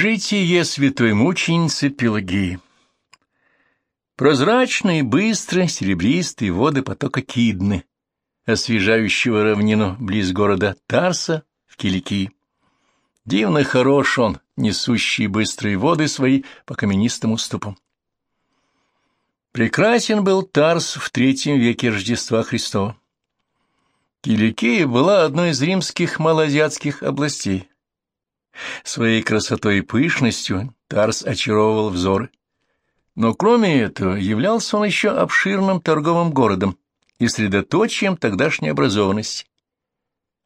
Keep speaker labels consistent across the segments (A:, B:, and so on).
A: Житие святой мученицы Пелагии Прозрачные, быстрые, серебристые воды потока Кидны, освежающего равнину близ города Тарса в Киликии. Дивно хорош он, несущий быстрые воды свои по каменистым уступам. Прекрасен был Тарс в третьем веке Рождества Христова. Киликия была одной из римских малоазиатских областей. Своей красотой и пышностью Тарс очаровывал взоры. Но кроме этого являлся он еще обширным торговым городом и средоточием тогдашней образованности.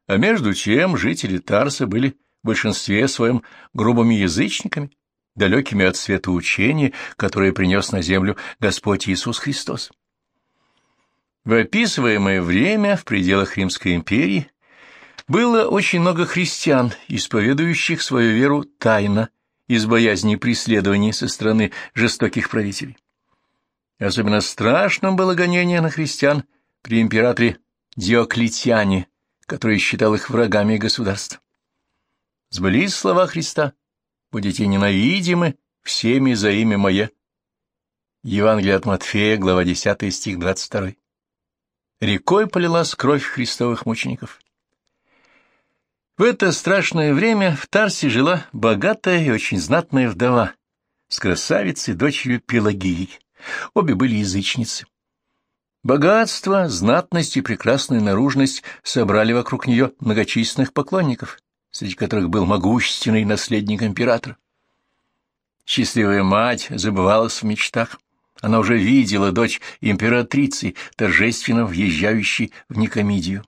A: А между тем жители Тарса были в большинстве своем грубыми язычниками, далекими от света учения, которое принес на землю Господь Иисус Христос. В описываемое время в пределах Римской империи было очень много христиан, исповедующих свою веру тайно, из боязни преследований со стороны жестоких правителей. Особенно страшным было гонение на христиан при императоре Диоклетиане, который считал их врагами государства. Сбылись слова Христа, будете ненавидимы всеми за имя Мое. Евангелие от Матфея, глава 10, стих 22. Рекой полилась кровь христовых мучеников. В это страшное время в Тарсе жила богатая и очень знатная вдова с красавицей дочерью Пелагией. Обе были язычницы. Богатство, знатность и прекрасную наружность собрали вокруг нее многочисленных поклонников, среди которых был могущественный наследник императора. Счастливая мать забывалась в мечтах. Она уже видела дочь императрицы, торжественно въезжающей в Никомидию.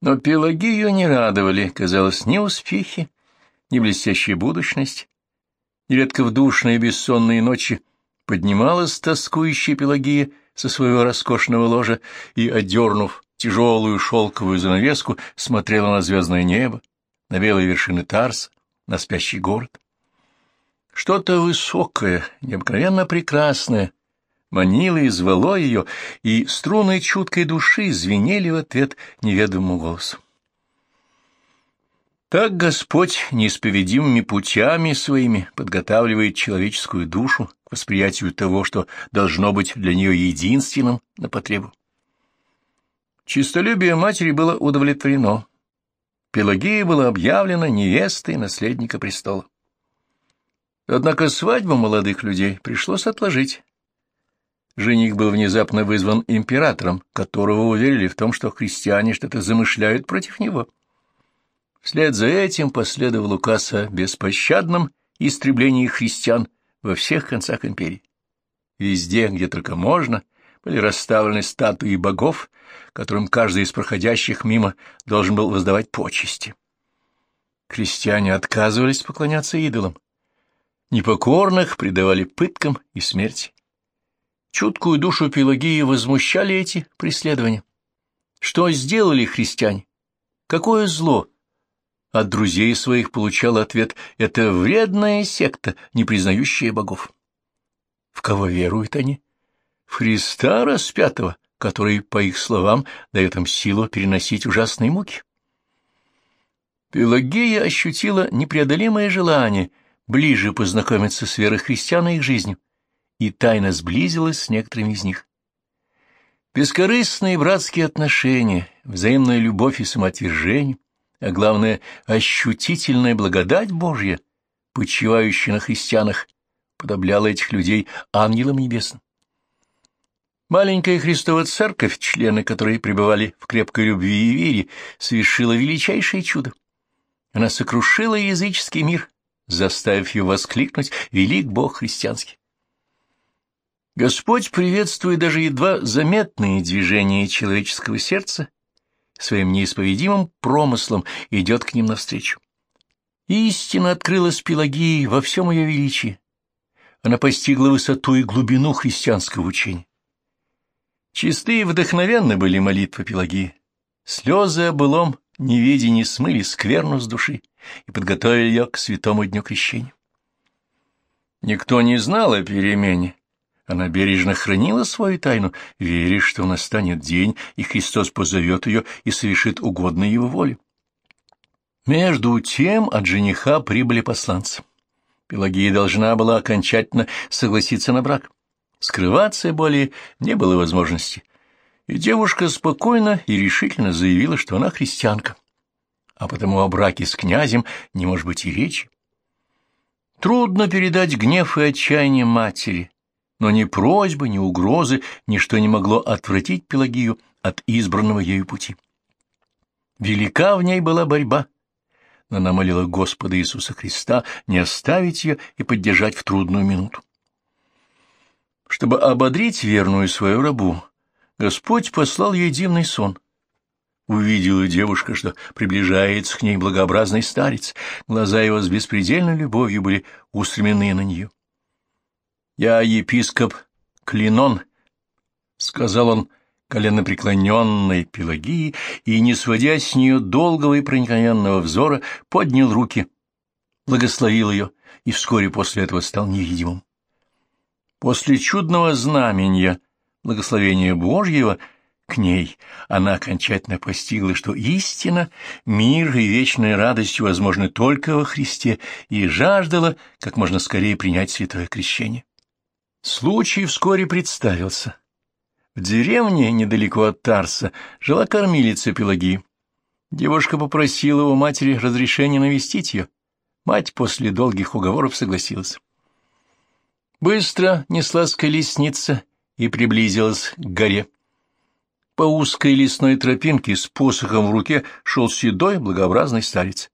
A: Но Пелагию не радовали, казалось, ни успехи, ни блестящая будущность. Нередко в душные бессонные ночи поднималась тоскующая Пелагия со своего роскошного ложа и, одернув тяжелую шелковую занавеску, смотрела на звездное небо, на белые вершины Тарса, на спящий город. Что-то высокое, необыкновенно прекрасное, манило и звало ее, и струны чуткой души звенели в ответ неведомому голосу. Так Господь неисповедимыми путями своими подготавливает человеческую душу к восприятию того, что должно быть для нее единственным на потребу. Чистолюбие матери было удовлетворено. Пелагея была объявлена невестой наследника престола. Однако свадьбу молодых людей пришлось отложить. Жених был внезапно вызван императором, которого уверили в том, что христиане что-то замышляют против него. Вслед за этим последовал указ о беспощадном истреблении христиан во всех концах империи. Везде, где только можно, были расставлены статуи богов, которым каждый из проходящих мимо должен был воздавать почести. Крестьяне отказывались поклоняться идолам. Непокорных предавали пыткам и смерти. Чуткую душу Пелагии возмущали эти преследования. Что сделали христиане? Какое зло? От друзей своих получал ответ «это вредная секта, не признающая богов». В кого веруют они? в Христа распятого, который, по их словам, дает им силу переносить ужасные муки. Пелагея ощутила непреодолимое желание ближе познакомиться с верой христиан и их жизнью, и тайно сблизилась с некоторыми из них. Бескорыстные братские отношения, взаимная любовь и самоотвержение, а главное, ощутительная благодать Божья, почивающая на христианах, подобляла этих людей ангелам небесным. Маленькая Христова церковь, члены которой пребывали в крепкой любви и вере, совершила величайшее чудо. Она сокрушила языческий мир, заставив его воскликнуть «Велик Бог христианский». Господь приветствует даже едва заметные движения человеческого сердца, своим неисповедимым промыслом идет к ним навстречу. Истина открылась Пелагии во всем ее величии. Она постигла высоту и глубину христианского учения. Чисты и вдохновенны были молитвы Пелагии. Слезы о былом неведении смыли скверну с души и подготовили ее к святому дню крещения. Никто не знал о перемене. Она бережно хранила свою тайну, веря, что настанет день, и Христос позовет ее и совершит угодно его воле. Между тем от жениха прибыли посланцы. Пелагея должна была окончательно согласиться на брак. Скрываться более не было возможности, и девушка спокойно и решительно заявила, что она христианка, а потому о браке с князем не может быть и речи. Трудно передать гнев и отчаяние матери, но ни просьбы, ни угрозы, ничто не могло отвратить Пелагию от избранного ею пути. Велика в ней была борьба, но она молила Господа Иисуса Христа не оставить ее и поддержать в трудную минуту. Чтобы ободрить верную свою рабу, Господь послал ей дивный сон. Увидела девушка, что приближается к ней благообразный старец, глаза его с беспредельной любовью были устремлены на нее. «Я епископ Клинон», — сказал он коленопреклоненной Пелагии, и, не сводя с нее долгого и проникновенного взора, поднял руки, благословил ее и вскоре после этого стал невидимым. После чудного знамения, благословения Божьего, к ней она окончательно постигла, что истина, мир и вечная радость возможны только во Христе, и жаждала как можно скорее принять святое крещение. Случай вскоре представился. В деревне, недалеко от Тарса, жила кормилица Пелагии. Девушка попросила у матери разрешения навестить ее. Мать после долгих уговоров согласилась. Быстро неслась колесница и приблизилась к горе. По узкой лесной тропинке с посохом в руке шел седой благообразный старец.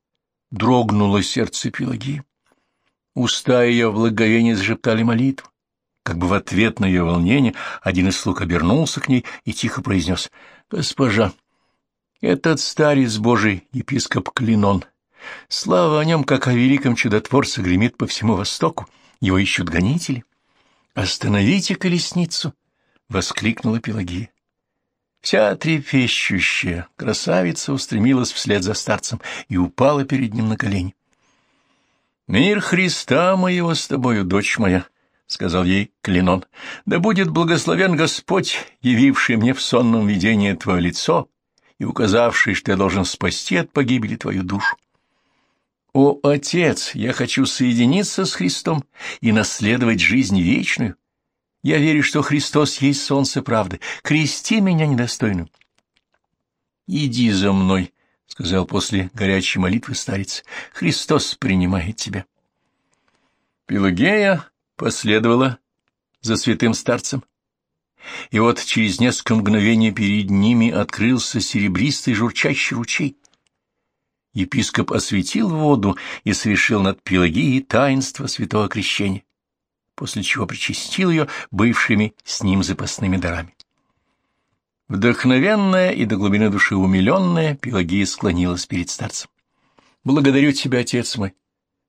A: Дрогнуло сердце Пелагии. Уста ее в благовении зашептали молитву. Как бы в ответ на ее волнение один из слуг обернулся к ней и тихо произнес «Госпожа, этот старец Божий, епископ Клинон, слава о нем, как о великом чудотворце, гремит по всему Востоку, его ищут гонители». «Остановите колесницу!» — воскликнула Пелагия. Вся трепещущая красавица устремилась вслед за старцем и упала перед ним на колени. «Мир Христа моего с тобою, дочь моя!» — сказал ей Клинон, — да будет благословен Господь, явивший мне в сонном видении твое лицо и указавший, что я должен спасти от погибели твою душу. О, Отец, я хочу соединиться с Христом и наследовать жизнь вечную. Я верю, что Христос есть солнце правды. Крести меня недостойным. Иди за мной, — сказал после горячей молитвы старец. Христос принимает тебя. Пелагея последовала за святым старцем. И вот через несколько мгновений перед ними открылся серебристый журчащий ручей. Епископ осветил воду и совершил над Пелагией таинство святого крещения, после чего причастил ее бывшими с ним запасными дарами. Вдохновенная и до глубины души умиленная, Пелагия склонилась перед старцем. «Благодарю тебя, отец мой,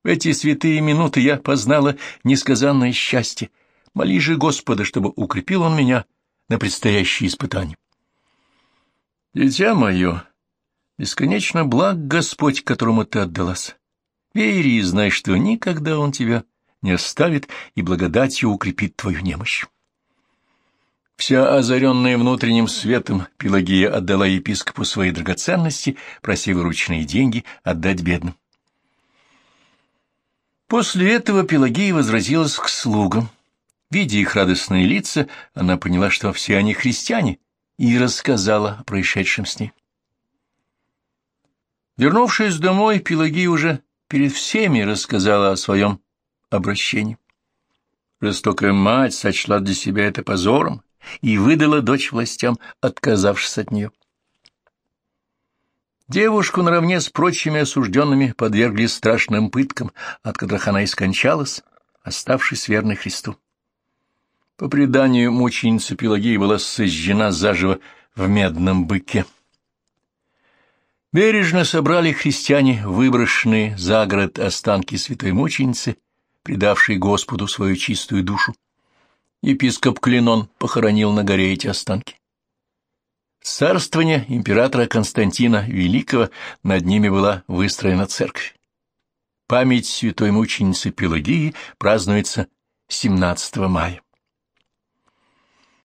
A: эти святые минуты я познала несказанное счастье. Моли же Господа, чтобы укрепил он меня на предстоящие испытания. Дитя мое, бесконечно благ Господь, которому ты отдалась. Верь и знай, что никогда он тебя не оставит и благодатью укрепит твою немощь. Вся озаренная внутренним светом Пелагия отдала епископу свои драгоценности, прося вырученные деньги отдать бедным. После этого Пелагея возвратилась к слугам. Видя их радостные лица, она поняла, что все они христиане, и рассказала о происшедшем с ней. Вернувшись домой, Пелагея уже перед всеми рассказала о своем обращении. Жестокая мать сочла для себя это позором и выдала дочь властям, отказавшись от нее. Девушку наравне с прочими осужденными подвергли страшным пыткам, от которых она и скончалась, оставшись верной Христу. По преданию, мученица Пелагея была сожжена заживо в медном быке. Бережно собрали христиане выброшенные за город останки святой мученицы, предавшей Господу свою чистую душу. Епископ Клинон похоронил на горе эти останки царствования императора Константина Великого над ними была выстроена церковь. Память святой мученицы Пелагии празднуется 17 мая.